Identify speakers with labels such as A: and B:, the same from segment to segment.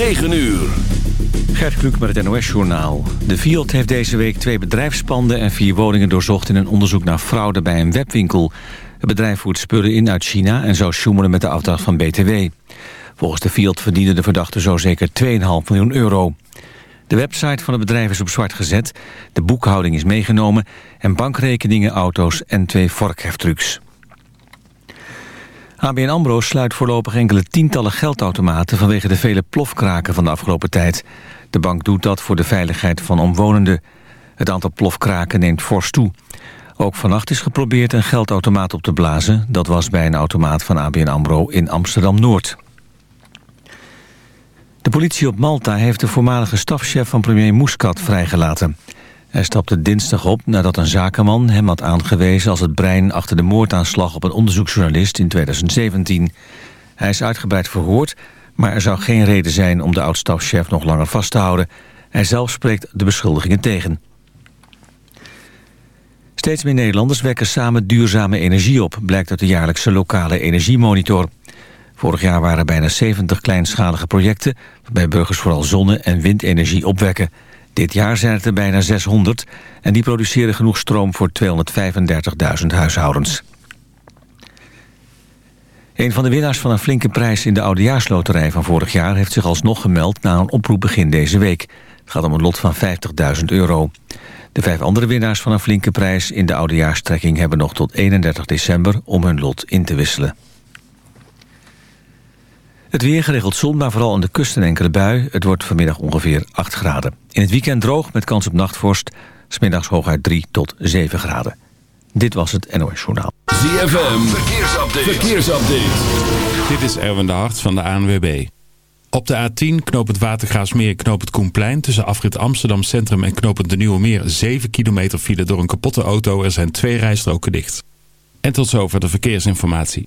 A: 9 uur.
B: Gert Kluk met het NOS-journaal. De Fiat heeft deze week twee bedrijfspanden en vier woningen doorzocht... in een onderzoek naar fraude bij een webwinkel. Het bedrijf voert spullen in uit China... en zou sjoemelen met de afdracht van BTW. Volgens de Fiat verdiende de verdachte zo zeker 2,5 miljoen euro. De website van het bedrijf is op zwart gezet, de boekhouding is meegenomen... en bankrekeningen, auto's en twee vorkheftrucs. ABN AMRO sluit voorlopig enkele tientallen geldautomaten... vanwege de vele plofkraken van de afgelopen tijd. De bank doet dat voor de veiligheid van omwonenden. Het aantal plofkraken neemt fors toe. Ook vannacht is geprobeerd een geldautomaat op te blazen. Dat was bij een automaat van ABN AMRO in Amsterdam-Noord. De politie op Malta heeft de voormalige stafchef van premier Muscat vrijgelaten. Hij stapte dinsdag op nadat een zakenman hem had aangewezen... als het brein achter de moordaanslag op een onderzoeksjournalist in 2017. Hij is uitgebreid verhoord, maar er zou geen reden zijn... om de oud-stafchef nog langer vast te houden. Hij zelf spreekt de beschuldigingen tegen. Steeds meer Nederlanders wekken samen duurzame energie op... blijkt uit de jaarlijkse lokale energiemonitor. Vorig jaar waren er bijna 70 kleinschalige projecten... waarbij burgers vooral zonne- en windenergie opwekken... Dit jaar zijn het er bijna 600 en die produceren genoeg stroom voor 235.000 huishoudens. Een van de winnaars van een flinke prijs in de Oudejaarsloterij van vorig jaar... heeft zich alsnog gemeld na een oproep begin deze week. Het gaat om een lot van 50.000 euro. De vijf andere winnaars van een flinke prijs in de Oudejaarstrekking... hebben nog tot 31 december om hun lot in te wisselen. Het weer geregeld zon, maar vooral aan de kust een enkele bui. Het wordt vanmiddag ongeveer 8 graden. In het weekend droog met kans op nachtvorst. Smiddags hooguit 3 tot 7 graden. Dit was het NOS Journaal.
A: ZFM, verkeersupdate. verkeersupdate.
C: Dit is Erwin de Hart van de ANWB. Op de A10 knoop het Watergraafsmeer knoop het Koenplein... tussen afrit Amsterdam Centrum en knoop het de Nieuwe Meer... 7 kilometer file door een kapotte auto. Er zijn twee rijstroken dicht. En tot zover de verkeersinformatie.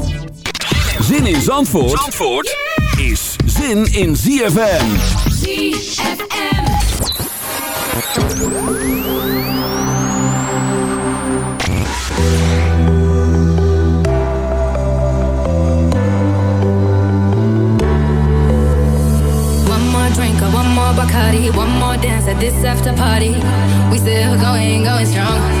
A: Zin in Zandvoort, Zandvoort is zin in ZFM.
D: ZFM.
E: One more drink or one more Bacardi, one more dance at this after party. We still going, going strong.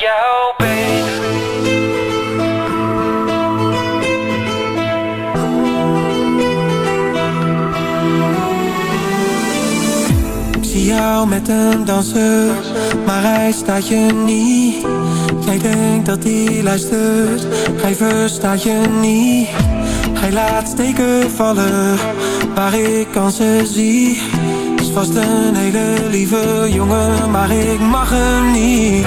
F: Jou beter.
G: Ik zie jou met een danser, maar hij staat je niet. Jij denkt dat hij luistert, hij verstaat je niet. Hij laat steken vallen, waar ik kansen zie. Is vast een hele lieve jongen, maar ik mag hem niet.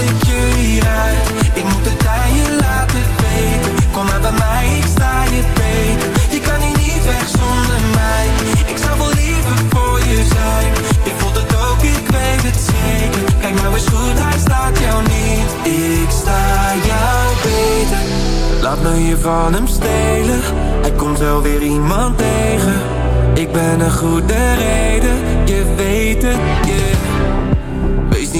G: ik je. Ik moet het aan je laten weten. Kom maar bij mij, ik sta je beter. Je kan hier niet weg zonder mij. Ik zou wel liever voor je zijn. Je voelt het ook, ik weet het zeker. Kijk nou eens goed, hij staat jou niet. Ik sta jou beter. Laat me je van hem stelen. Hij komt wel weer iemand tegen. Ik ben een goede reden, je weet het, yeah.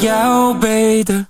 G: jou beter.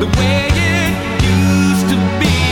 H: the way it used to be.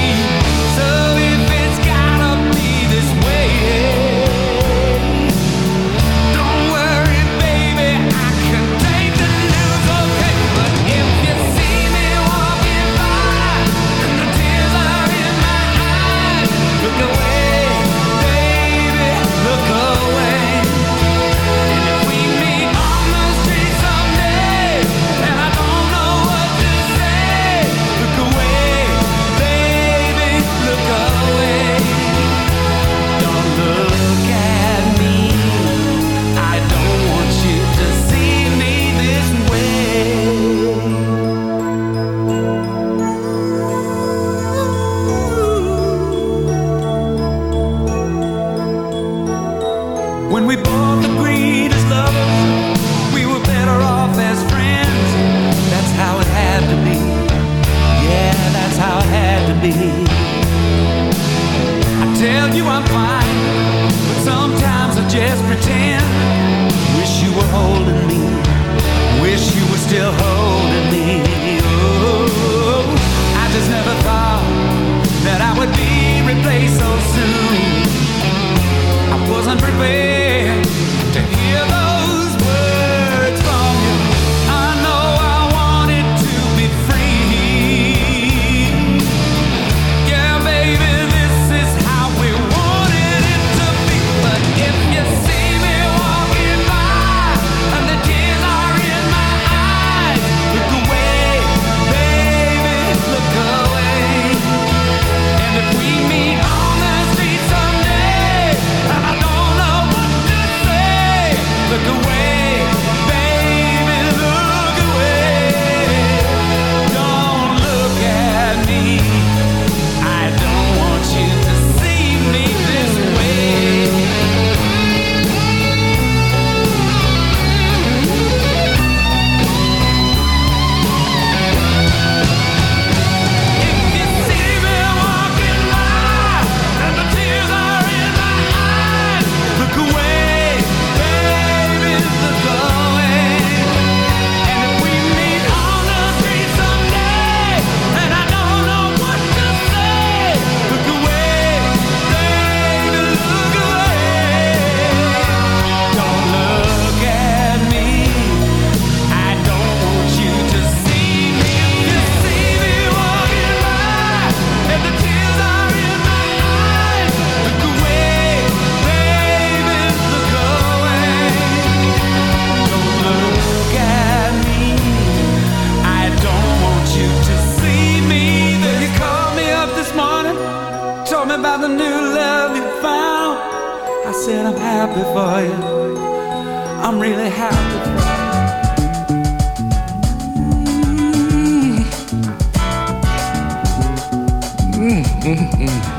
I: 嗯嗯。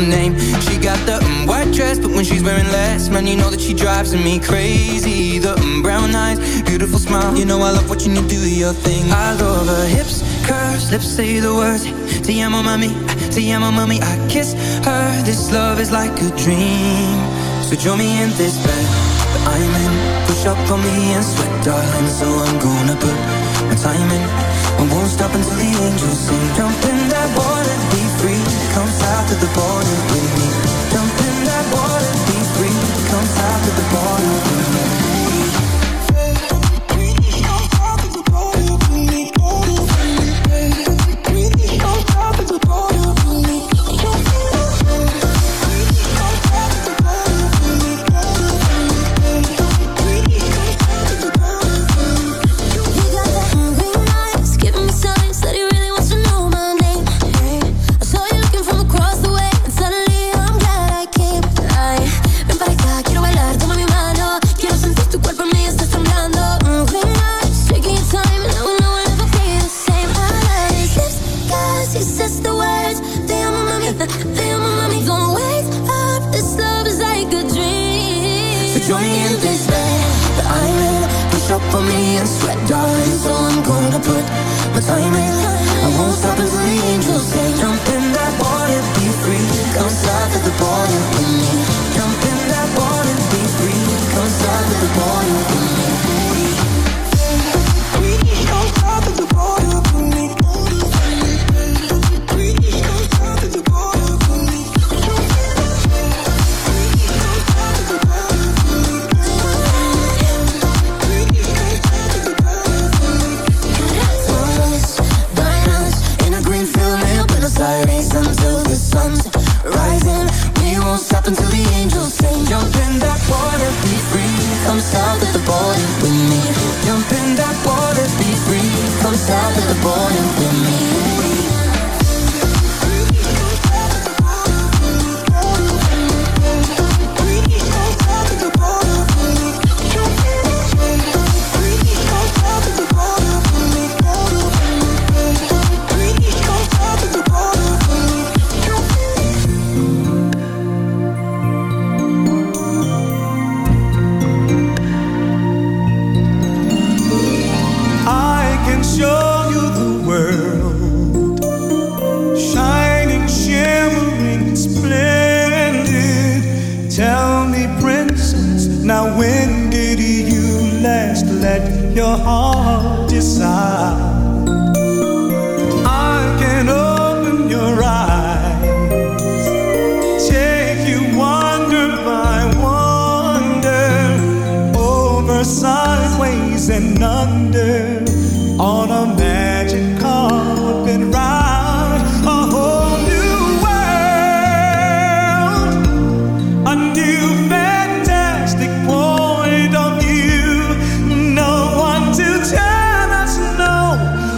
I: your name. She got the um, white dress, but when she's wearing less, man, you know that she drives me crazy. The um, brown eyes, beautiful smile, you know I love watching you do your thing. I love her hips, curves, lips say the words. See, amo, mami, te amo, mami. I kiss her. This love is like a dream. So join me in this bed but I'm in. Push up on me and sweat, darling. So I'm gonna put my time in. I won't stop until the angels sing. Jump in that water, be free Come south to the border with me. Jump in that water, be free. Come south to the border with me.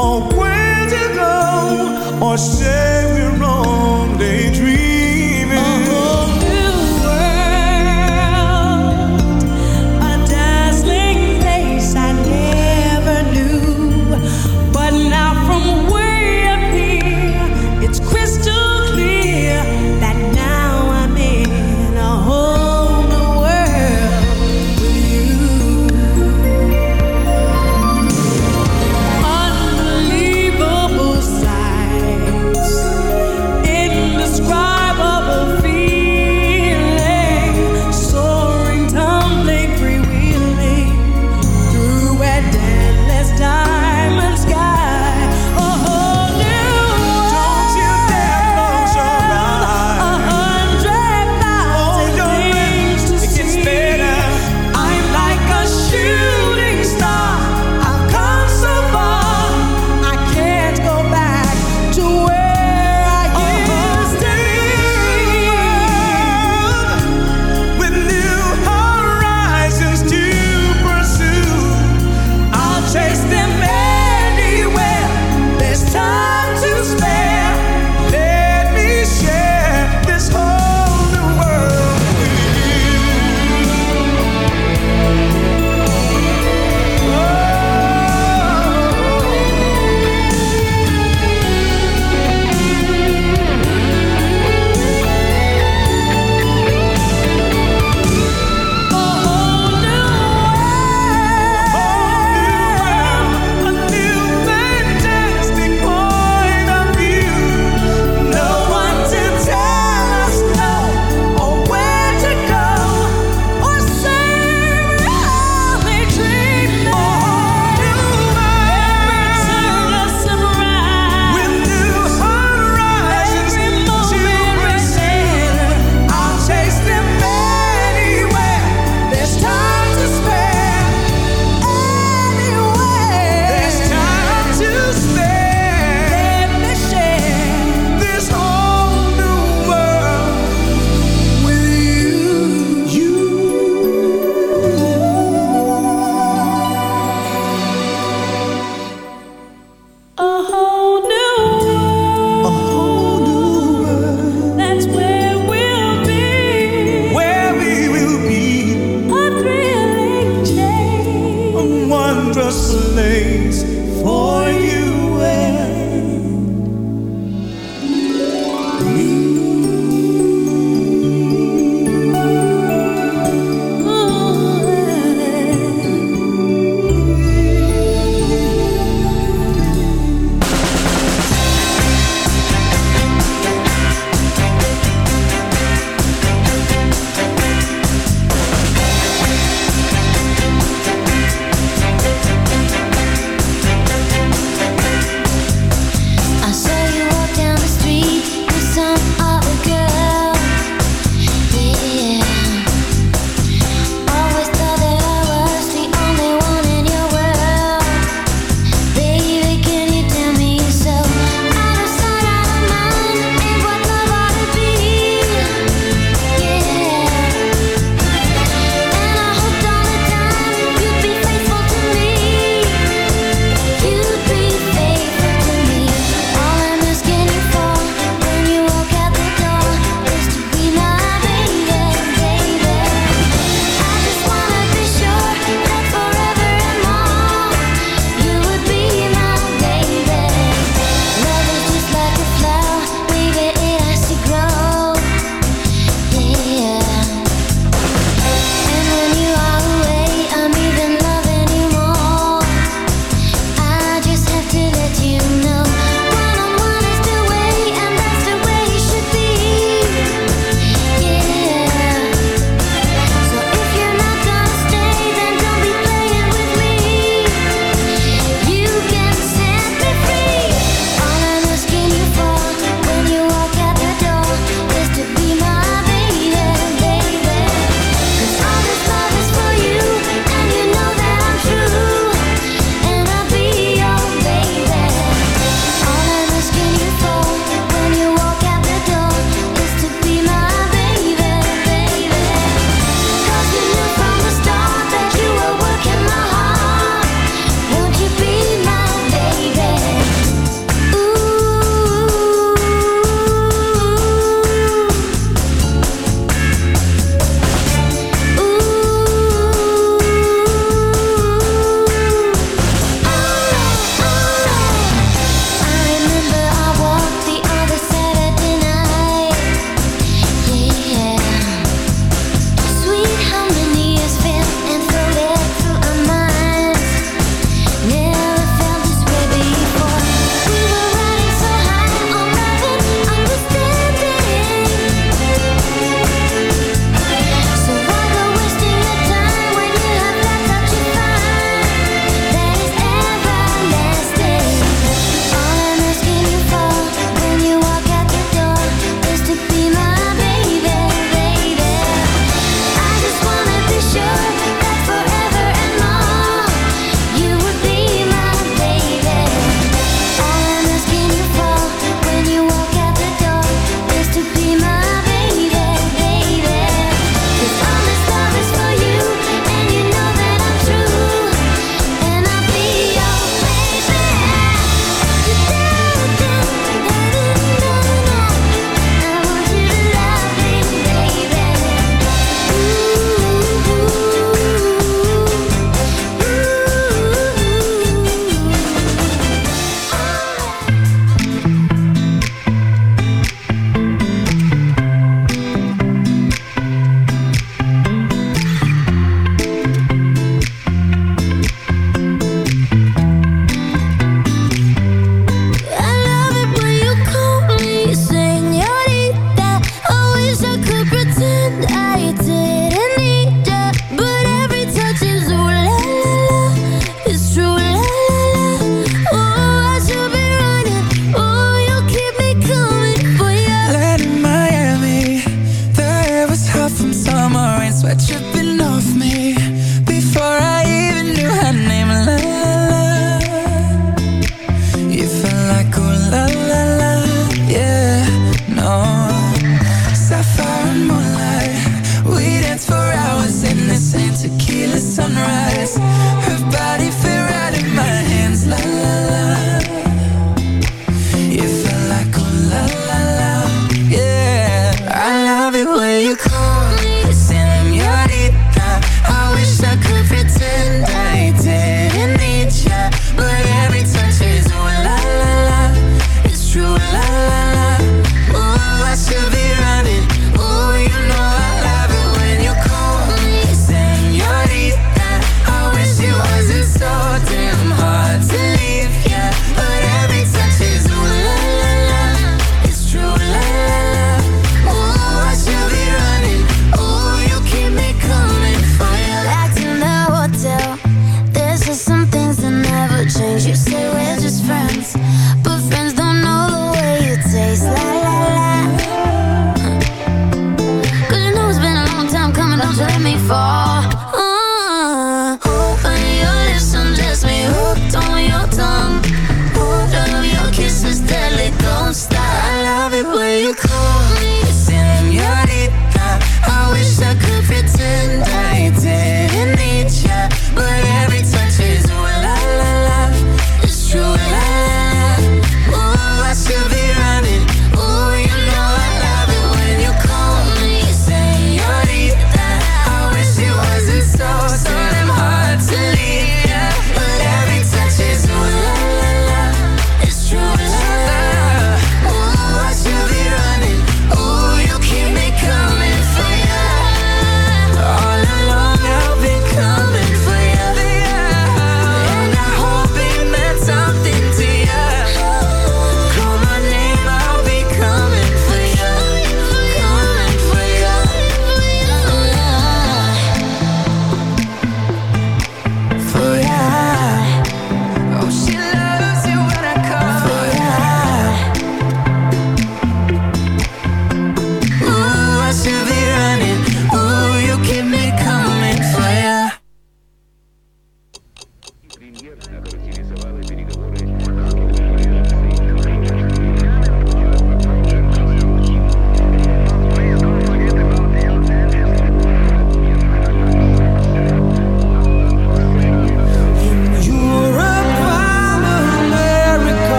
J: Or where to go, or say